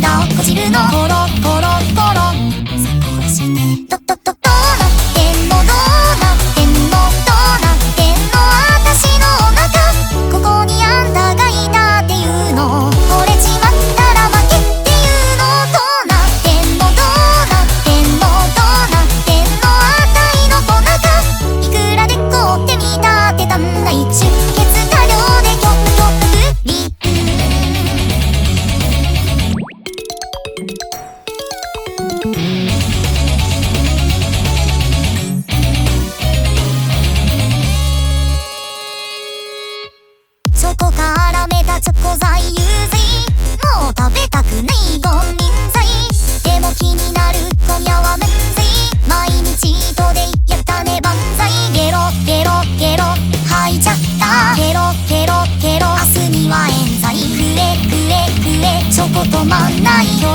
涙こじるの。コロコロ。そこから目立つ小細遊水もう食べたくないごンミンサでも気になる今夜はめんい毎日とでやったね万歳ゲロゲロゲロ吐いちゃったゲロゲロゲロ明日には冤罪くえくえくえチョコ止まないよ